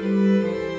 Música